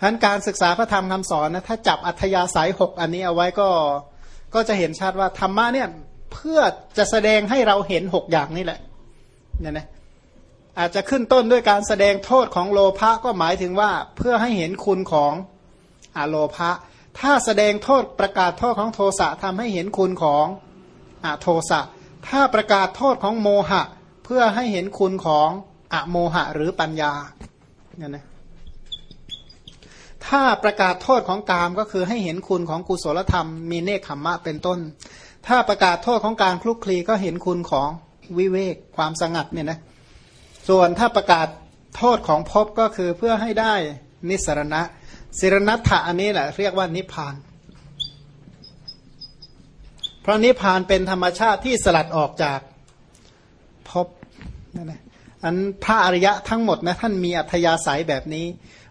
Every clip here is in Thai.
ฉะนั้นการศึกษาพระธรรมคำสอนนะถ้าจับอัธยาศัยหกอันนี้เอาไว้ก็ก็จะเห็นชัดว่าธรรมะเนี่ยเพื่อจะแสดงให้เราเห็นหกอย่างนี่แหละเนี่ยนะอาจจะขึ้นต้นด้วยการแสดงโทษของโลภะก็หมายถึงว่าเพื่อให้เห็นคุณของอโลภะถ้าแสดงโทษประกาศโทษของโทสะทำให้เห็นคุณของอโทสะถ้าประกาศโทษของโมหะ เพื่อให้เห็นคุณของอโมหะหรือปัญญาเนี่ยนะ ถ้าประกาศโทษของกามก็คือให้เห็นคุณของกุศลธรรม มีเนคขมมะเป็นต้น ถ้าประกาศโทษของการคลุกคลีก็เห็นคุณของวิเวกความสงัดเนี่ยนะส่วนถ้าประกาศโทษของภพก็คือเพื่อให้ได้นิสรณะสิรณัตถะอันนี้แหละเรียกว่านิพพาน เพราะนิพพานเป็นธรรมชาติที่สลัดออกจากภพนั่นแหละอันพระอริยะทั้งหมดนะท่านมีอัธยาศัยแบบนี้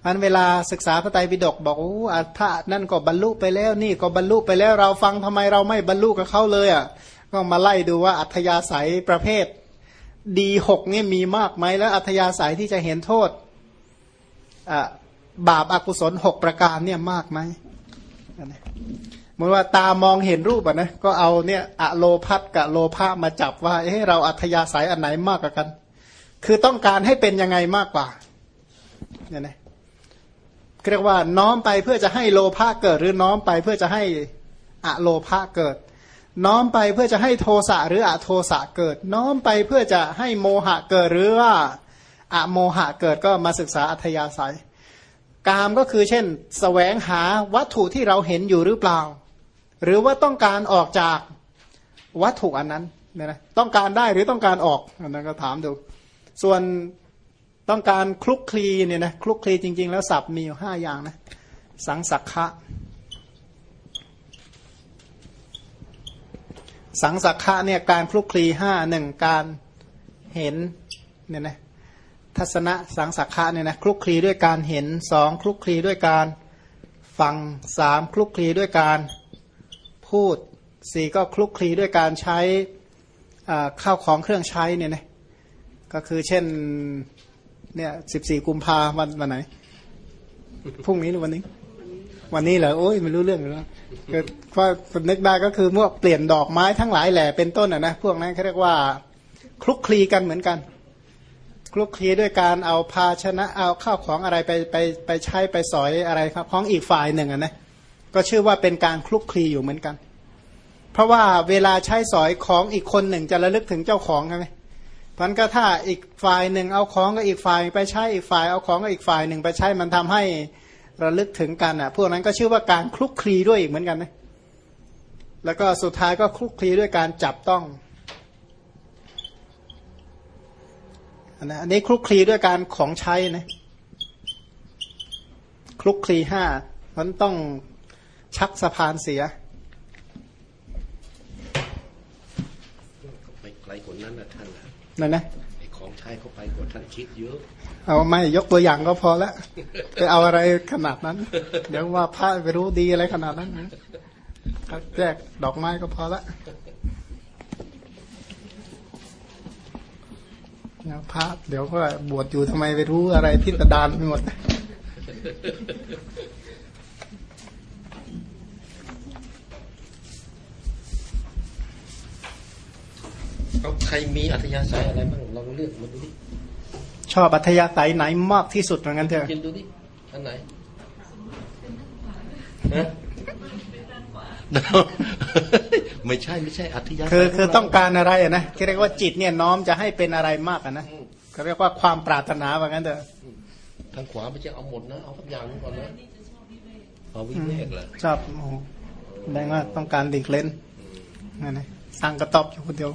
อันเวลาศึกษาพระไตรปิฎกบอกโอ้พระนั่นก็บรรลุไปแล้วนี่ก็บรรลุไปแล้วเราฟังทำไมเราไม่บรรลุกับเขาเลยอะก็มาไล่ดูว่าอัธยาศัยประเภท ดีหกนี่มีมากไหมแล้ว อัธยาศัยที่จะเห็นโทษบาปอากุศลหกประการเนี่ยมากไหมเหมือนว่าตามองเห็นรูปอะนะก็เอาเนี่ยอะโลพัตกับโลภะมาจับว่าเอ้เราอัธยาศัยอันไหนมากกว่ากัน คือต้องการให้เป็นยังไงมากกว่าเนี่ยนะ เรียกว่าน้อมไปเพื่อจะให้โลภะเกิดหรือน้อมไปเพื่อจะให้อะโลภะเกิด น้อมไปเพื่อจะให้โทสะหรืออะโทสะเกิด น้อมไปเพื่อจะให้โมหะเกิดหรือว่าอะโมหะเกิดก็มาศึกษาอัธยาศัย กามก็คือเช่นสแสวงหาวัตถุที่เราเห็นอยู่หรือเปล่า หรือว่าต้องการออกจากวัตถุอันนั้นเนี่ยนะต้องการได้หรือต้องการออกอันนั้นก็ถามดู ส่วน ต้องการคลุกคลีเนี่ยนะคลุกคลีจริง ๆ แล้วศัพท์มีอยู่ห้าอย่างนะ สังสักขะสังสักขะเนี่ยการคลุกคลีห้าหนึ่งการเห็นเนี่ยนะทัศนะสังสักขะเนี่ยนะคลุกคลีด้วยการเห็นสองคลุกคลีด้วยการฟังสามคลุกคลีด้วยการพูดสี่ก็คลุกคลีด้วยการใช้ข้าวของเครื่องใช้เนี่ยนะก็คือเช่น เนี่ยสิบสี่กุมภาวันวันไหนพรุ่งนี้หรือวันนี้ วันนี้เหรอโอ้ยไม่รู้เรื่องเลยเกิดว่านึกได้ก็คือพวกเปลี่ยนดอกไม้ทั้งหลายแหล่เป็นต้นอะนะพวกนั้นเขาเรียกว่าคลุกคลีกันเหมือนกัน คลุกคลีด้วยการเอาภาชนะเอาข้าวของอะไรไปไปไปใช้ไปสอยอะไรครับของอีกฝ่ายหนึ่งอะนะก็ชื่อว่าเป็นการคลุกคลีอยู่เหมือนกัน เพราะว่าเวลาใช้สอยของอีกคนหนึ่งจะระลึกถึงเจ้าของใช่ไหม พันก็ถ้าอีกฝ่ายหนึ่งเอาของก็อีกฝ่ายไปใช้อีกฝ่ายเอาของก็อีกฝ่ายหนึ่งไปใช้มันทำให้ระลึกถึงกันอะ พวกนั้นก็ชื่อว่าการคลุกคลีด้วยอีกเหมือนกันนะแล้วก็สุดท้ายก็คลุกคลีด้วยการจับต้องอันนี้คลุกคลีด้วยการของใช้นะคลุกคลีห้ามันต้องชักสะพานเสียไปไกลกว่านั้นนะท่าน นั่นนะไอของใช้เข้าไปกว่าท่านคิดเยอะ เอาไม่ยกตัวอย่างก็พอแล้วไปเอาอะไรขนาดนั้น เดี๋ยวว่าพระไปรู้ดีอะไรขนาดนั้นนะแจกดอกไม้ก็พอละพระเดี๋ยวก็บวชอยู่ทำไมไปรู้อะไรพิสดารไปหมด เอาใครมีอัธยาศัยอะไรบ้างลองเลือกมาดูดิชอบอัธยาศัยไหนมากที่สุดเหมือนกันเถอะกินดูดิอันไหนไม่ใช่ไม่ใช่อัธยาศัยคือคือต้องการอะไรนะเรียกว่าจิตเนี่ยน้อมจะให้เป็นอะไรมากนะเขาเรียกว่าความปรารถนาเหมือนกันเถอะทางขวาไม่ใช่เอาหมดนะเอาทุกอย่างก่อนนะเอาวิเวกเหรอชอบโอ้ได้ว่าต้องการดิกเล่นนั่นนะสร้างกระต๊อบอยู่คนเดียว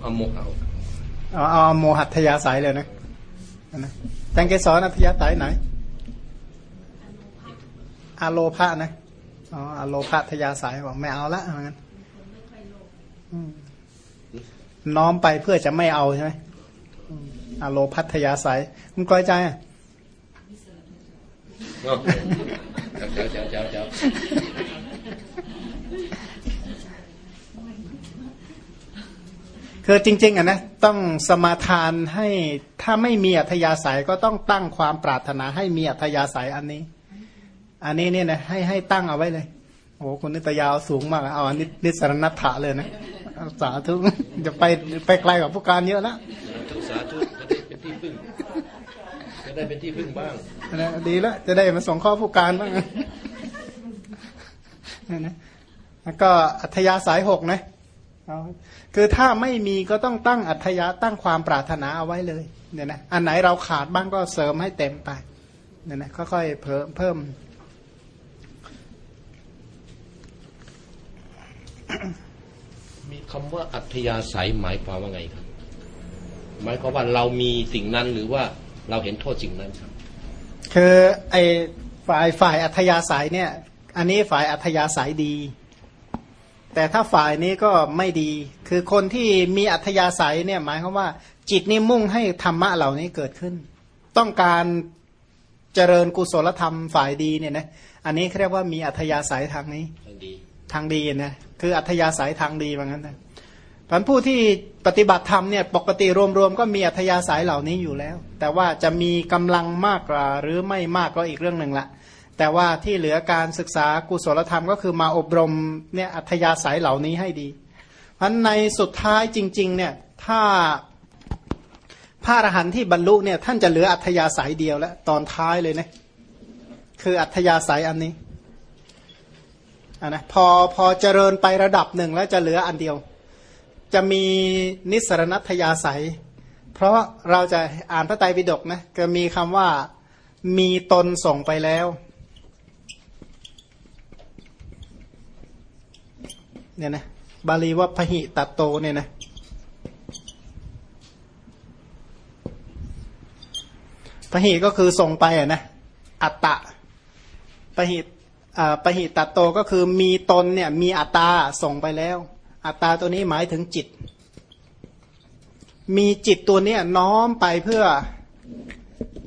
เอาโมเอาเอาเอาโมหัตยาสายเลยนะนะแตงเกสรอัธยาสายไหนอาโลภะนะอ๋ออาโลภะทยาสายบอกไม่เอาละเหมือนกันน้อมไปเพื่อจะไม่เอาใช่ไหมอาโลพัทยาสายคุณกลอยใจอะ เจ้าเจ้าเจ้าเจ้าคือจริง ๆอะนะต้องสมาทานให้ถ้าไม่มีอัธยาศัยก็ต้องตั้งความปรารถนาให้มีอัธยาศัยอันนี้ อันนี้เนี่ยนะให้ให้ตั้งเอาไว้เลยโอ้คุณนิตยาวสูงมากเอาอันนี้นิสรณัตถะเลยนะสาธุจะไปไปไกลกว่าผู้การเยอะแล้วทุกสาธุจะได้เป็นที่พึ่ง จะได้เป็นที่พึ่งบ้างนะดีแล้วจะได้มาส่งข้อผู้การบ้างนั่นนะแล้วก็อัธยาศัยหกนะเอาคือถ้าไม่มีก็ต้องตั้งอัธยาตั้งความปรารถนาเอาไว้เลยเนี่ยนะอันไหนเราขาดบ้างก็เสริมให้เต็มไปเนี่ยนะค่อยๆเพิ่มเพิ่มมีคำว่าอัธยาศัยหมายความว่าไงครับ หมายความว่าเรามีสิ่งนั้นหรือว่า เราเห็นโทษสิ่งนั้นครับ คือไอ้ฝ่ายฝ่ายอัธยาศัยเนี่ย อันนี้ฝ่ายอัธยาศัยดี แต่ถ้าฝ่ายนี้ก็ไม่ดี คือคนที่มีอัธยาศัยเนี่ยหมายความว่า จิตนี่มุ่งให้ธรรมะเหล่านี้เกิดขึ้น ต้องการเจริญกุศลธรรมฝ่ายดีเนี่ยนะอันนี้เขาเรียกว่ามีอัธยาศัยทางนี้ ทางดีทางดีนะคืออัธยาศัยทางดีว่างั้นนะ พันผู้ที่ปฏิบัติธรรมเนี่ยปกติรวมๆก็มีอัธยาศัยเหล่านี้อยู่แล้ว แต่ว่าจะมีกำลังมากกว่าหรือไม่มากก็อีกเรื่องหนึ่งละแต่ว่าที่เหลือการศึกษากุศลธรรมก็คือมาอบรมเนี่ยอัธยาศัยเหล่านี้ให้ดีพันในสุดท้ายจริงๆเนี่ยถ้าพระอรหันต์ที่บรรลุเนี่ยท่านจะเหลืออัธยาศัยเดียวแล้วตอนท้ายเลยนะคืออัธยาศัยอันนี้อะนะพอพอเจริญไประดับหนึ่งแล้วจะเหลืออันเดียว จะมีนิสรณัตยาศัย เพราะเราจะอ่านพระไตรปิฎกนะก็มีคำว่ามีตนส่งไปแล้ว เนี่ยนะบาลีว่าพหิตัตโตเนี่ยนะพหิก็คือส่งไปอะนะอัตตะพหิอ่าปหิตัตโตก็คือมีตนเนี่ยมีอัตตาส่งไปแล้ว อัตตาตัวนี้หมายถึงจิต มีจิตตัวนี้น้อมไปเพื่อ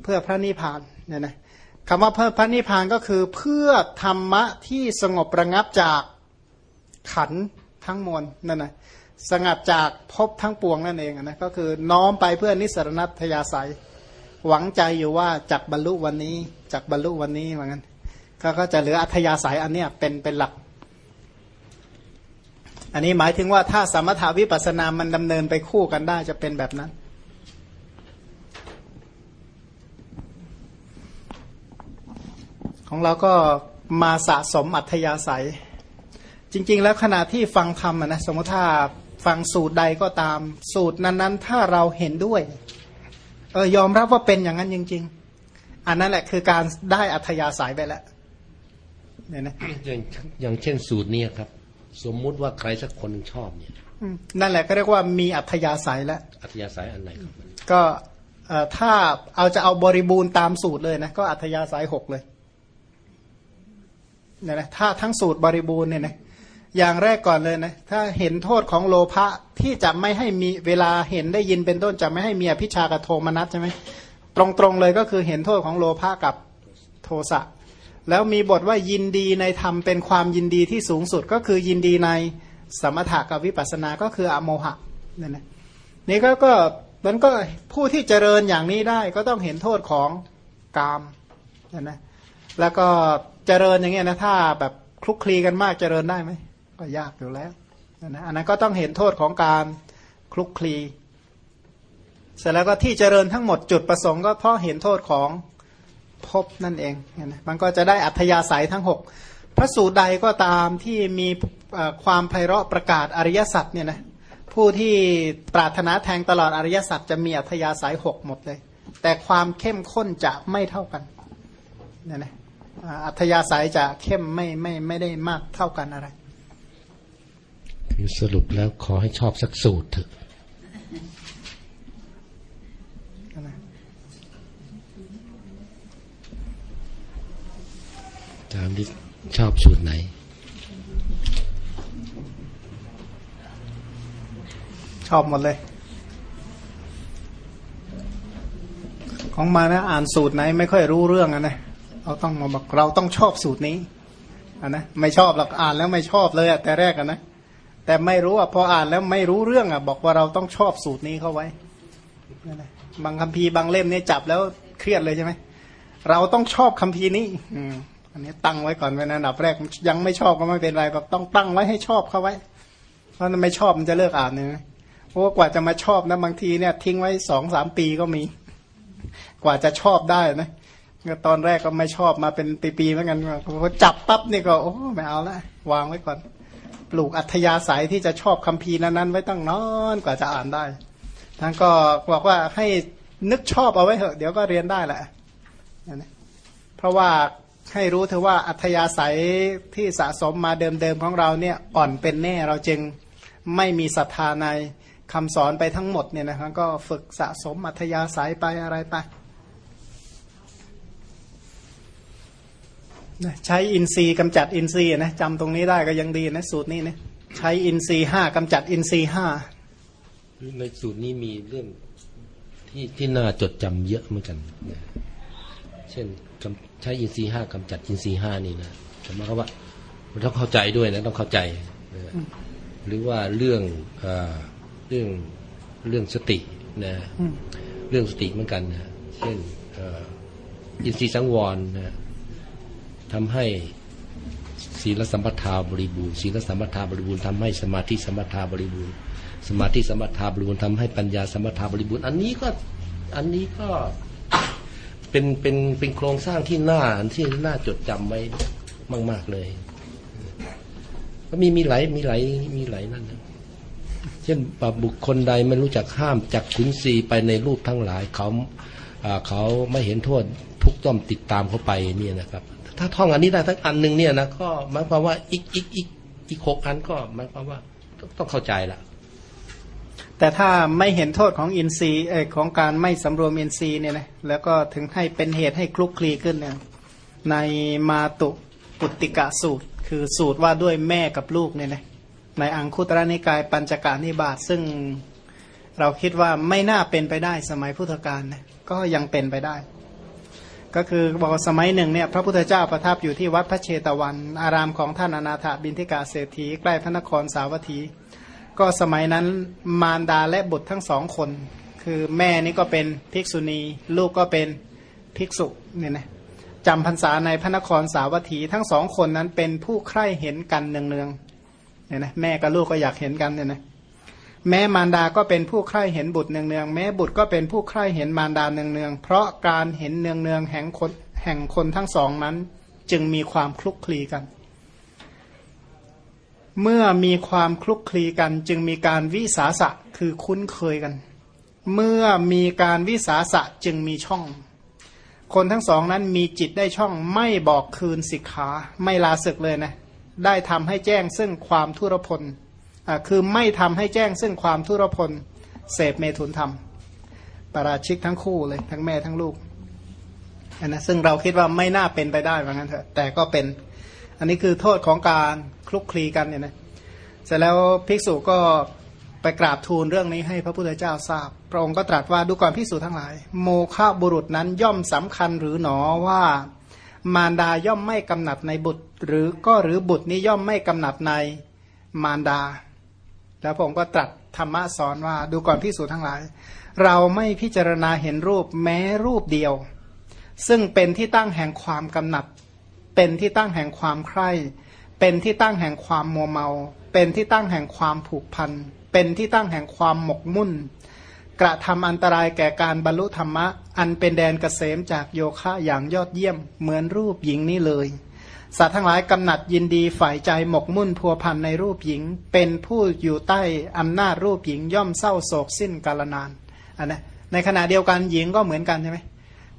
เพื่อพระนิพพานเนี่ยนะคำว่าเพื่อพระนิพพานก็คือเพื่อธรรมะที่สงบระงับจากขันธ์ทั้งมวลนั่นนะสงัดจากภพทั้งปวงนั่นเองนะก็คือน้อมไปเพื่อนิสรณัตยาศัย หวังใจอยู่ว่าจักบรรลุวันนี้จักบรรลุวันนี้เหมือนกันก็ก็จะเหลืออัธยาศัยอันเนี้ยเป็นเป็นหลัก อันนี้หมายถึงว่าถ้าสมถาวิปัสสนามันดำเนินไปคู่กันได้จะเป็นแบบนั้น ของเราก็มาสะสมอัธยาศัย จริง ๆ แล้วขณะที่ฟังธรรมนะสมมติถ้าฟังสูตรใดก็ตาม สูตรนั้น ๆ ถ้าเราเห็นด้วยเออยอมรับว่าเป็นอย่างนั้นจริง ๆ อันนั้นแหละคือการได้อัธยาศัยไปแล้วเนี่ยนะอย่างอย่างเช่นสูตรนี้ครับ สมมุติว่าใครสักคนหนึ่งชอบเนี่ยอืมนั่นแหละก็เรียกว่ามีอัธยาศัยแล้วอัธยาศัยอันไหนครับมันก็เอ่อถ้าเอาจะเอาบริบูรณ์ตามสูตรเลยนะก็อัธยาศัยหกเลยเนี่ยนะถ้าทั้งสูตรบริบูรณ์เนี่ยนะอย่างแรกก่อนเลยนะถ้าเห็นโทษของโลภะที่จะไม่ให้มีเวลาเห็นได้ยินเป็นต้นจะไม่ให้มีอภิชากบโทมนัสใช่ไหมตรงๆเลยก็คือเห็นโทษของโลภะกับโทสะ แล้วมีบทว่ายินดีในธรรมเป็นความยินดีที่สูงสุดก็คือยินดีในสมถะกับวิปัสสนาก็คืออโมหะนี่นะนี่ก็ก็มันก็ผู้ที่เจริญอย่างนี้ได้ก็ต้องเห็นโทษของกามนี่นะแล้วก็เจริญอย่างเงี้ยนะถ้าแบบคลุกคลีกันมากเจริญได้ไหมก็ยากอยู่แล้วนะอันนั้นก็ต้องเห็นโทษของการคลุกคลี เสร็จแล้วก็ที่เจริญทั้งหมดจุดประสงค์ก็เพราะเห็นโทษของ ภพนั่นเองนะมันก็จะได้อัธยาศัยทั้งหกพระสูตรใดก็ตามที่มีความไพเราะประกาศอริยสัจเนี่ยนะผู้ที่ปรารถนาแทงตลอดอริยสัจจะมีอัธยาศัยหกหมดเลย แต่ความเข้มข้นจะไม่เท่ากันเนี่ยนะอ่าอัธยาศัยจะเข้มไม่ไม่ไม่ได้มากเท่ากันอะไร คือสรุปแล้วขอให้ชอบสักสูตรเถอะ ตามที่ชอบสูตรไหน ชอบหมดเลย ของมานะอ่านสูตรไหน ไม่ค่อยรู้เรื่องอะนะเราต้องมาบอกเราต้องชอบสูตรนี้อะนะไม่ชอบหรอกอ่านแล้วไม่ชอบเลยอะแต่แรกอะนะแต่ไม่รู้อะพออ่านแล้วไม่รู้เรื่องอะ บอกว่าเราต้องชอบสูตรนี้เข้าไว้นะบางคัมภีร์บางเล่มเนี่ยจับแล้วเครียดเลยใช่ไหมเราต้องชอบคัมภีร์นี้ อืม อันนี้ตั้งไว้ก่อนเป็นอันดับแรกยังไม่ชอบก็ไม่เป็นไรก็ต้องตั้งไว้ให้ชอบเขาไว้ เพราะไม่ชอบมันจะเลิกอ่านเนี่ยเพราะกว่าจะมาชอบนะบางทีเนี่ย ทิ้งไว้สองสามปีก็มี กว่าจะชอบได้นะตอนแรกก็ไม่ชอบมาเป็นปีๆเหมือนกันพอจับปั๊บนี่ก็โอ้ไม่เอาละวางไว้ก่อน ปลูกอัธยาศัยที่จะชอบคัมภีร์นั้นๆไว้ตั้งนอนกว่าจะอ่านได้ท่านก็บอกว่าให้นึกชอบเอาไว้เถอะ เดี๋ยวก็เรียนได้แหละเพราะว่า ให้รู้เถอะว่าอัธยาศัยที่สะสมมาเดิมๆของเราเนี่ยอ่อนเป็นแน่เราจึงไม่มีศรัทธาในคำสอนไปทั้งหมดเนี่ยนะครับก็ฝึกสะสมอัธยาศัยไปอะไรไปใช้อินทรีย์กำจัดอินทรีย์นะจำตรงนี้ได้ก็ยังดีนะสูตรนี้นะใช้อินทรีย์ห้ากำจัดอินทรีย์ห้าในสูตรนี้มีเรื่องที่ที่น่าจดจำเยอะเหมือนกัน เช่น ใช้อินทรีย์ห้ากำจัดอินทรีย์ห้านี่นะหมายควาว่ามันต้องเข้าใจด้วยนะต้องเข้าใจ หรือว่าเรื่องเรื่องเรื่องสตินะเรื่องสติเหมือนกันนะเช่นอินทรีย์สังวรนะทำให้ศีลสัมปทาบริบูรณ์ศีลสัมปทาบริบูรณ์ทำให้สมาธิสัมปทาบริบูรณ์สมาธิสัมปทาบริบูรณ์ทำให้ปัญญาสัมปทาบริบูรณ์อันนี้ก็อันนี้ก็ เป็นเป็นเป็นโครงสร้างที่น่าที่น่าจดจำไว้มาก ๆเลยก็มีมีหลายมีหลายมีหลายนั่นนะเช่นบุคคลใดไม่รู้จักห้ามจักขุนศีไปในรูปทั้งหลาย เขาเขาไม่เห็นโทษทุกต้อมติดตามเขาไปเนี่ยนะครับ ถ้าท่องอันนี้ได้ทั้งอันหนึ่งเนี่ยนะก็หมายความว่าอีกอีกอีกอีกหกอันก็หมายความว่าต้องเข้าใจละ แต่ถ้าไม่เห็นโทษของอินทรีย์ของการไม่สำรวมอินทรีย์เนี่ยนะแล้วก็ถึงให้เป็นเหตุให้คลุกคลีขึ้นเนี่ยในมาตุปุติกะสูตร คือสูตรว่าด้วยแม่กับลูกเนี่ยนะในอังคุตระนิกายปัญจกานิบาตซึ่งเราคิดว่าไม่น่าเป็นไปได้สมัยพุทธกาลนะก็ยังเป็นไปได้ ก็คือบอกสมัยหนึ่งเนี่ยพระพุทธเจ้าประทับอยู่ที่วัดพระเชตวัน อารามของท่านอนาถบินทิกาเศรษฐีใกล้พระนครสาวัตถี ก็สมัยนั้นมารดาและบุตรทั้งสองคน คือแม่นี่ก็เป็นภิกษุณี ลูกก็เป็นภิกษุเนี่ยนะจำพรรษาในพระนครสาวัตถีทั้งสองคนนั้นเป็นผู้ใคร่เห็นกันเนืองๆเนี่ยนะแม่กับลูกก็อยากเห็นกันเนี่ยนะแม้มารดาก็เป็นผู้ใคร่เห็นบุตรเนืองๆแม้บุตรก็เป็นผู้ใคร่เห็นมารดาเนืองๆเพราะการเห็นเนืองๆแห่งคนแห่งคนทั้งสองนั้น จึงมีความคลุกคลีกัน เมื่อมีความคลุกคลีกัน จึงมีการวิสาสะคือคุ้นเคยกัน เมื่อมีการวิสาสะจึงมีช่อง คนทั้งสองนั้นมีจิตได้ช่องไม่บอกคืนสิกขาไม่ลาศึกเลยนะ ได้ทำให้แจ้งซึ่งความทุรพลคือไม่ทำให้แจ้งซึ่งความทุรพลเสพเมถุนธรรมปราชิกทั้งคู่เลยทั้งแม่ทั้งลูกอันนะซึ่งเราคิดว่าไม่น่าเป็นไปได้เหมือนกันเถอะแต่ก็เป็น อันนี้คือโทษของการคลุกคลีกันเนี่ยนะเสร็จแล้วภิกษุก็ไปกราบทูลเรื่องนี้ให้พระพุทธเจ้าทราบ พระองค์ก็ตรัสว่าดูก่อนภิกษุทั้งหลาย โมฆะบุรุษนั้นย่อมสำคัญหรือหนอว่ามารดาย่อมไม่กำหนัดในบุตร หรือก็หรือบุตรนี้ย่อมไม่กำหนัดในมารดา แล้วพระองค์ก็ตรัสธรรมะสอนว่าดูก่อนภิกษุทั้งหลาย เราไม่พิจารณาเห็นรูปแม้รูปเดียว ซึ่งเป็นที่ตั้งแห่งความกำหนัด เป็นที่ตั้งแห่งความใคร่เป็นที่ตั้งแห่งความมัวเมา เป็นที่ตั้งแห่งความผูกพัน เป็นที่ตั้งแห่งความหมกมุ่น กระทำอันตรายแก่การบรรลุธรรมะ อันเป็นแดนเกษมจากโยคะอย่างยอดเยี่ยม เหมือนรูปหญิงนี้เลย สัตว์ทั้งหลายกำหนัดยินดีฝ่ายใจหมกมุ่นพัวพันในรูปหญิง เป็นผู้อยู่ใต้อำนาจรูปหญิงย่อมเศร้าโศกสิ้นกาลนานอันนะในขณะเดียวกันหญิงก็เหมือนกันใช่ไหม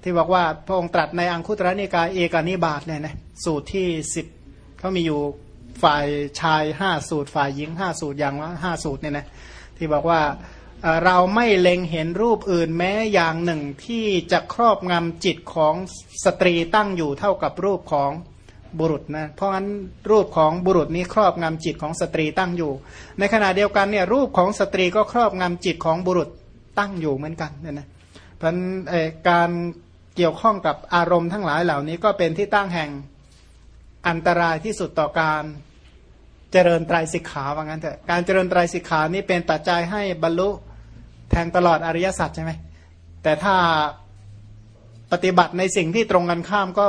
ที่บอกว่าพระองค์ตรัสในอังคุตระนิกายเอกานิบาตเนี่ยนะสูตรที่สิบเขามีอยู่ฝ่ายชายห้าสูตร ฝ่ายหญิงห้าสูตรอย่างละห้าสูตรเนี่ยนะที่บอกว่าเราไม่เล็งเห็นรูปอื่นแม้อย่างหนึ่งที่จะครอบงำจิตของสตรีตั้งอยู่เท่ากับรูปของบุรุษนะเพราะงั้นรูปของบุรุษนี้ครอบงำจิตของสตรีตั้งอยู่ ในขณะเดียวกันเนี่ยรูปของสตรีก็ครอบงำจิตของบุรุษตั้งอยู่เหมือนกันเนี่ยนะเพราะการ เกี่ยวข้องกับอารมณ์ทั้งหลายเหล่านี้ก็เป็นที่ตั้งแห่งอันตรายที่สุดต่อการเจริญไตรสิกขาว่างั้นเถอะการเจริญไตรสิกขานี่เป็นปัจจัยให้บรรลุแทงตลอดอริยสัจใช่ไหมแต่ถ้าปฏิบัติในสิ่งที่ตรงกันข้ามก็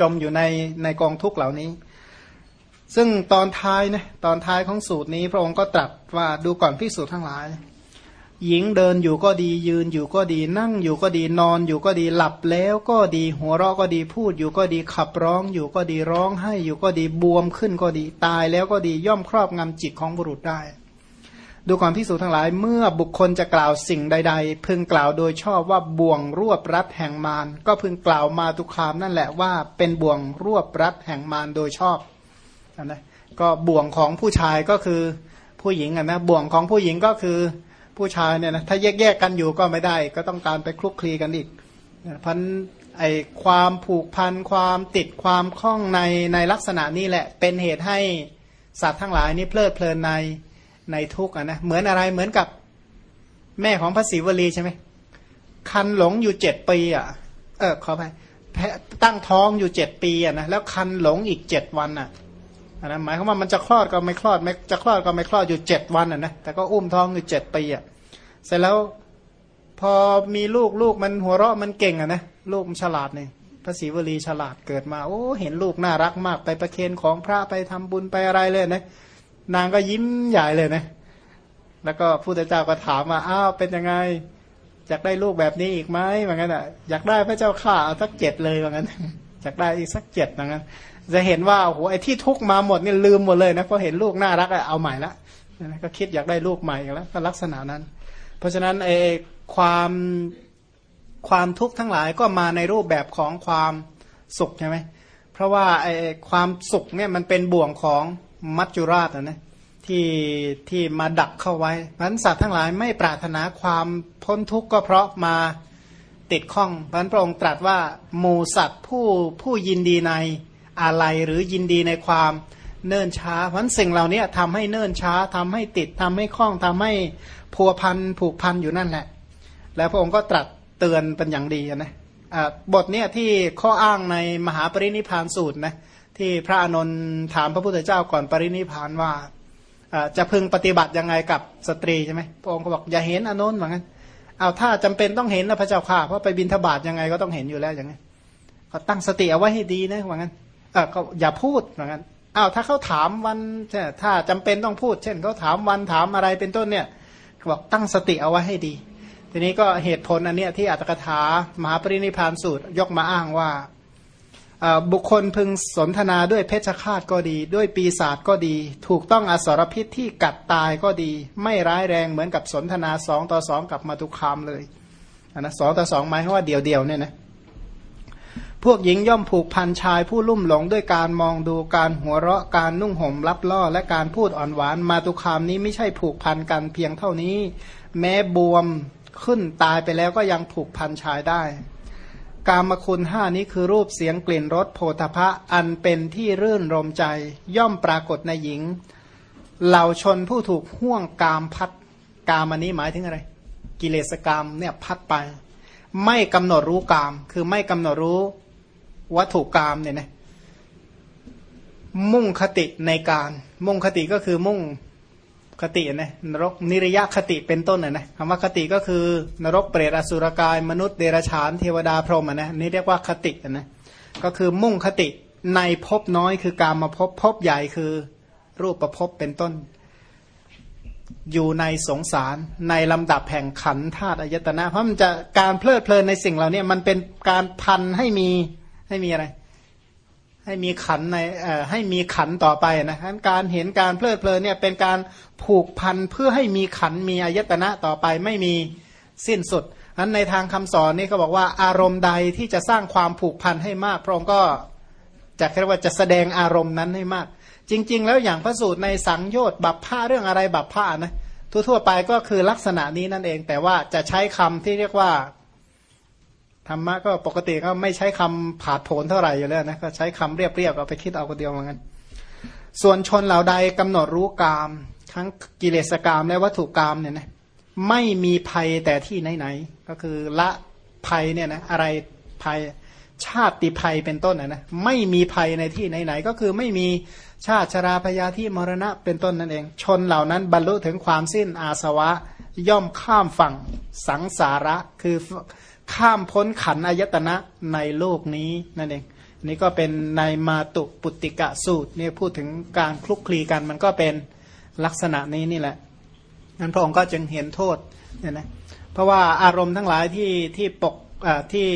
จมอยู่ในในกองทุกข์เหล่านี้ ซึ่งตอนท้ายนะตอนท้ายของสูตรนี้พระองค์ก็ตรัสว่าดูก่อนพิสูจน์ทั้งหลาย หญิงเดินอยู่ก็ดียืนอยู่ก็ดีนั่งอยู่ก็ดีนอนอยู่ก็ดีหลับแล้วก็ดีหัวเราะก็ดีพูดอยู่ก็ดีขับร้องอยู่ก็ดีร้องให้อยู่ก็ดีบวมขึ้นก็ดีตายแล้วก็ดีย่อมครอบงำจิตของบุรุษได้ ดูก่อนพิสูจน์ทั้งหลายเมื่อบุคคลจะกล่าวสิ่งใด ๆ พึงกล่าวโดยชอบว่าบ่วงรวบรัดแห่งมารก็พึงกล่าวมาตุคามนั่นแหละว่าเป็นบ่วงรวบรัดแห่งมารโดยชอบนะก็บ่วงของผู้ชายก็คือผู้หญิงนะบ่วงของผู้หญิงก็คือ ผู้ชายเนี่ยนะถ้าแยกๆกันอยู่ก็ไม่ได้ ก็ต้องการไปคลุกคลีกันอีกพันไอความผูกพันความติดความคล้องในในลักษณะนี้แหละ เป็นเหตุให้สัตว์ทั้งหลายนี่เพลิดเพลินในในทุกข์อะนะเหมือนอะไรเหมือนกับแม่ของพระศิวลีใช่ไหมคันหลงอยู่เจ็ดปีอะ เออขอไปตั้งท้องอยู่เจ็ดปีอะนะแล้วคันหลงอีกเจ็ดวันอะ นะหมายความว่ามันจะคลอดก็ไม่คลอดไม่จะคลอดก็ไม่คลอดอยู่เจ็ดวันอะนะแต่ก็อุ้มท้องอยู่เจ็ดปีอะเสร็จแล้วพอมีลูกลูกมันหัวเราะมันเก่งอะนะลูกมันฉลาดเนี่ยพระศรีวลีฉลาดเกิดมา โอ้เห็นลูกน่ารักมาก ไปประเคนของพระไปทำบุญไปอะไรเลยนะนางก็ยิ้มใหญ่เลยนะแล้วก็ผู้เจ้าก็ถามว่าอ้าวเป็นยังไงอยากได้ลูกแบบนี้อีกไหมเหมือนกันอะอยากได้พระเจ้าข่าเอาสักเจ็ดเลยเหมือนกันอยากได้อีกสักเจ็ดเหมือนกัน จะเห็นว่าโอ้โหไอ้ที่ทุกมาหมดเนี่ยลืมหมดเลยนะพอเห็นลูกน่ารักเอาใหม่ละก็คิดอยากได้ลูกใหม่แล้วก็ลักษณะนั้น เพราะฉะนั้นไอ้ความความทุกข์ทั้งหลายก็มาในรูปแบบของความสุขใช่ไหมเพราะว่าไอ้ความสุขเนี่ยมันเป็นบ่วงของมัจจุราชนะที่ที่มาดักเข้าไว้พันสัตว์ทั้งหลายไม่ปรารถนาความพ้นทุกข์ก็เพราะมาติดข้องพันพระองค์ตรัสว่าหมูสัตว์ผู้ผู้ยินดีใน อะไรหรือยินดีในความเนิ่นช้าเพราะสิ่งเหล่านี้ทำให้เนิ่นช้าทำให้ติดทำให้คล้องทำให้พัวพันผูกพันอยู่นั่นแหละ แล้วพระองค์ก็ตรัสเตือนเป็นอย่างดีนะบทเนี้ยที่ข้ออ้างในมหาปรินิพานสูตรนะที่พระอานนท์ถามพระพุทธเจ้าก่อนปรินิพานว่าจะพึงปฏิบัติยังไงกับสตรีใช่ไหมพระองค์ก็บอกอย่าเห็นอนนท์เหมือนกันเอาถ้าจำเป็นต้องเห็นนะพระเจ้าข่าเพราะไปบินทบาทยังไงก็ต้องเห็นอยู่แล้วอย่างนี้ก็ตั้งสติเอาไว้ให้ดีนะเหมือนกัน ก็อย่าพูดเหมือนกันอ้าวถ้าเขาถามวันถ้าจำเป็นต้องพูด เช่นเขาถามวันถามอะไรเป็นต้นเนี่ยบอกตั้งสติเอาไว้ให้ดี ทีนี้ก็เหตุผลอันเนี้ยที่อัตถกถามหาปรินิพานสูตรยกมาอ้างว่าบุคคลพึงสนทนาด้วยเพชฌฆาตก็ดี ด้วยปีศาจก็ดี ถูกต้องอสรพิษที่กัดตายก็ดี ไม่ร้ายแรงเหมือนกับสนทนาสองต่อสองกับมาตุคามเลยนะสองต่อสองหมายว่าเดียวเดียวเนี่ยนะ พวกหญิงย่อมผูกพันชายผู้ลุ่มหลงด้วยการมองดูการหัวเราะการนุ่งห่มรับล่อและการพูดอ่อนหวาน มาตุคามนี้ไม่ใช่ผูกพันกันเพียงเท่านี้ แม้บวมขึ้นตายไปแล้วก็ยังผูกพันชายได้ กามคุณห้านี้คือรูปเสียงกลิ่นรสโพธพะอันเป็นที่รื่นรมใจ ย่อมปรากฏในหญิง เหล่าชนผู้ถูกห่วงกามพัดกามอันนี้หมายถึงอะไร กิเลสกามเนี่ยพัดไป ไม่กำหนดรู้กาม คือไม่กำหนดรู้ วัตถุกรรมเนี่ยนะมุ่งคติในการ มุ่งคติก็คือมุ่งคตินะนรกนิรยคติเป็นต้นนะนะคำว่าคติก็คือนรกเปรตอสุรกาย มนุษย์เดรัจฉานเทวดาพรหมนะนี่เรียกว่าคตินะก็คือมุ่งคติในภพน้อยคือการมาพบภพใหญ่คือรูปประพบเป็นต้น อยู่ในสงสารในลำดับแห่งขันธาตุอายตนะ เพราะมันจะการเพลิดเพลินในสิ่งเหล่านี้มันเป็นการพันให้มี ให้มีอะไร ให้มีขันในให้มีขันต่อไปนะการเห็นการเพลิดเพลินเนี่ยเป็นการผูกพันเพื่อให้มีขันมีอายตนะต่อไปไม่มีสิ้นสุดอันในทางคำสอนนี่เขาบอกว่าอารมณ์ใดที่จะสร้างความผูกพันให้มากพระองค์ก็จะเรียกว่าจะแสดงอารมณ์นั้นให้มาก จริง ๆ แล้วอย่างพระสูตรในสังโยชน์บัพผ้าเรื่องอะไรบัพผ้านะทั่วๆไปก็คือลักษณะนี้นั่นเอง แต่ว่าจะใช้คำที่เรียกว่า ธรรมะก็ปกติก็ไม่ใช้คำผาดโผนเท่าไหร่อยู่แล้วนะก็ใช้คำเรียบๆเอาไปคิดเอาคนเดียวเหมือนกันส่วนชนเหล่าใดกำหนดรู้กาม ทั้งกิเลสกามและวัตถุกามเนี่ยนะไม่มีภัยแต่ที่ไหนๆก็คือละภัยเนี่ยนะอะไรภัยชาติภัยเป็นต้นนะนะไม่มีภัยในที่ไหนๆก็คือไม่มีชาติชราพยาที่มรณะเป็นต้นนั่นเอง ชนเหล่านั้นบรรลุถึงความสิ้นอาสวะย่อมข้ามฝั่งสังสาระคือ ข้ามพ้นขันอายตนะในโลกนี้นั่นเองนี่ก็เป็นในมาตุปุตติกะสูตรเนี่ยพูดถึงการคลุกคลีกันมันก็เป็นลักษณะนี้นี่แหละนั้นพระองค์ก็จึงเห็นโทษเนี่ยนะเพราะว่าอารมณ์ทั้งหลายที่ที่ปกที่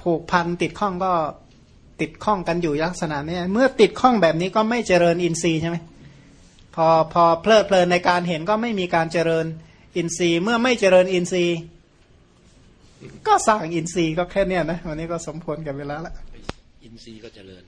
ผูกพันติดข้องก็ติดข้องกันอยู่ลักษณะนี้เมื่อติดข้องแบบนี้ก็ไม่เจริญอินทรีย์ใช่ไหมพอพอเพลิดเพลินในการเห็นก็ไม่มีการเจริญอินทรีย์ เมื่อไม่เจริญอินทรีย์ ก็สร้างอินทรีย์ก็แค่เนี้ยนะวันนี้ก็สมควรกับเวลาละอินทรีย์ก็เจริญ